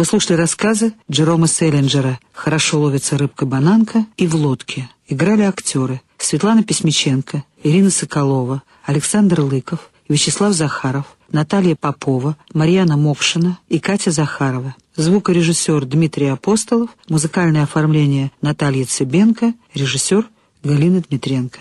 Вы слушали рассказы Джерома Селлинджера «Хорошо ловится рыбка-бананка» и «В лодке». Играли актеры Светлана Письмиченко, Ирина Соколова, Александр Лыков, Вячеслав Захаров, Наталья Попова, Марьяна Мокшина и Катя Захарова. Звукорежиссер Дмитрий Апостолов, музыкальное оформление Наталья Цыбенко, режиссер Галина Дмитренко.